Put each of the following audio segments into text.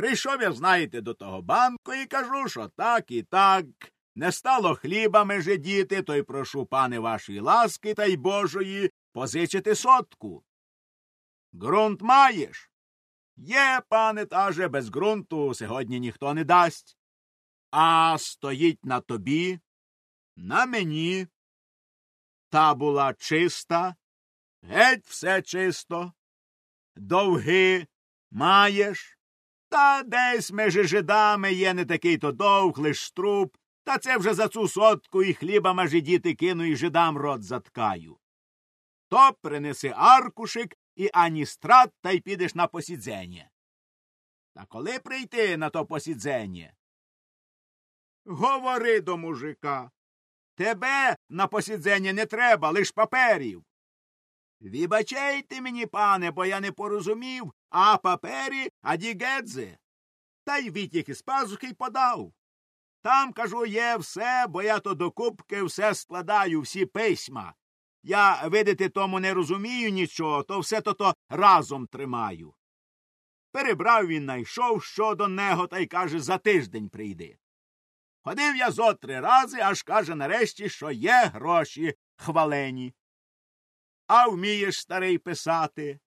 Прийшов я, знаєте, до того банку і кажу, що так і так. Не стало хліба межи діти, то й прошу, пане вашої ласки та й Божої, позичити сотку. Ґрунт маєш? Є, пане, таже, без ґрунту сьогодні ніхто не дасть. А стоїть на тобі, на мені. Та була чиста, геть все чисто. Довги маєш. Та десь межи жидами є не такий то довг, лиш струп, та це вже за цю сотку і хліба межі діти кину і жидам рот заткаю. То принеси аркушик і ані страт, та й підеш на посідзення. Та коли прийти на то посідзення? Говори до мужика. Тебе на посідзення не треба, лиш паперів. Вибачайте мені, пане, бо я не порозумів, а папері аді гедзе. Та й вітік із пазухи й подав. Там, кажу, є все, бо я то до кубки все складаю, всі письма. Я, видите, тому не розумію нічого, то все то то разом тримаю. Перебрав він найшов що до него та й каже, за тиждень прийди. Ходив я зо три рази, аж каже нарешті, що є гроші хвалені. А вмієш, старий, писати?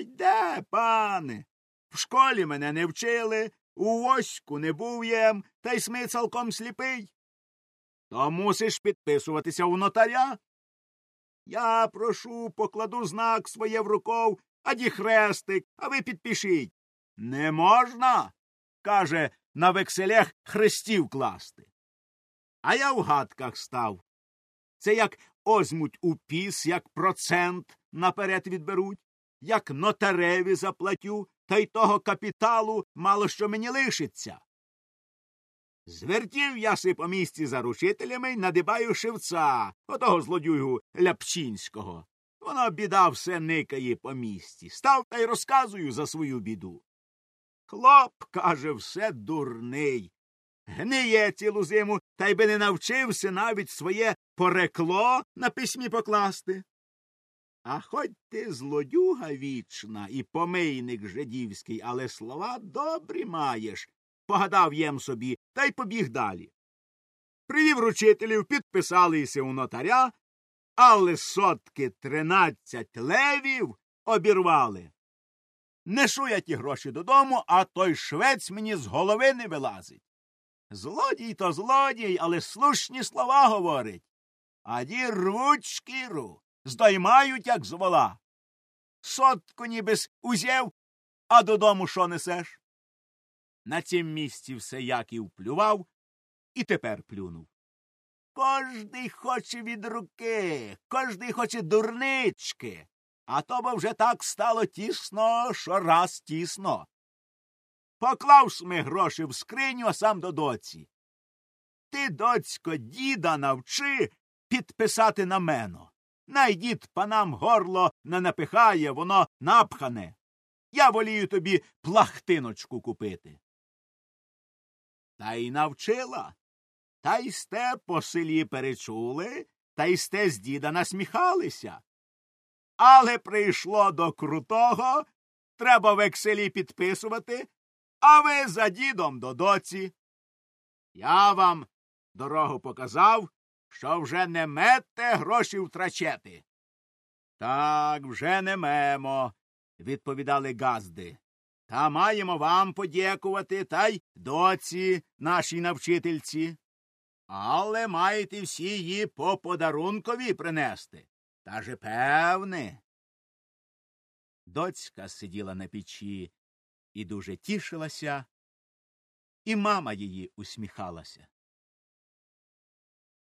Де, пане? В школі мене не вчили, у воську не був єм, та й сми цілком сліпий. То мусиш підписуватися у нотаря. Я прошу, покладу знак своє в руков, аді хрестик, а ви підпишіть. Не можна, каже, на векселях хрестів класти. А я в гадках став. Це як озьмуть у піс, як процент наперед відберуть, як нотареві заплатю, та й того капіталу мало що мені лишиться. Звертів я си по місці за рушителями й надибаю шивца, отого злодюгу Ляпчинського. Воно біда все никає по місці. Став та й розказую за свою біду. Хлоп, каже, все дурний. Гниє цілу зиму, та й би не навчився навіть своє порекло на письмі покласти. А хоть ти злодюга вічна і помийник жидівський, але слова добрі маєш, погадав єм собі та й побіг далі. Привів ручителів, підписалися у нотаря, але сотки тринадцять левів обірвали. Нешу я ті гроші додому, а той швець мені з голови не вилазить. Злодій то злодій, але слушні слова говорить. А ді рвуть шкіру, здоймають, як з вола. Сотку нібись узяв, а додому що несеш? На цім місці все Яків плював і тепер плюнув. Кожний хоче від руки, кожний хоче дурнички, а то бо вже так стало тісно, що раз тісно. Поклав сми гроші в скриню, а сам до доці. Ти, доцько, діда навчи підписати на Найдід панам горло не напихає, воно напхане. Я волію тобі плахтиночку купити. Та й навчила. Та й сте по селі перечули, та й сте з діда насміхалися. Але прийшло до крутого, треба векселі підписувати, а ви за дідом до доці. Я вам дорогу показав, що вже не мете гроші втрачати. Так, вже не мемо, відповідали газди. Та маємо вам подякувати та й доці нашій навчительці. Але маєте всі її по подарункові принести. Та же певне. Доцька сиділа на печі і дуже тішилася, і мама її усміхалася.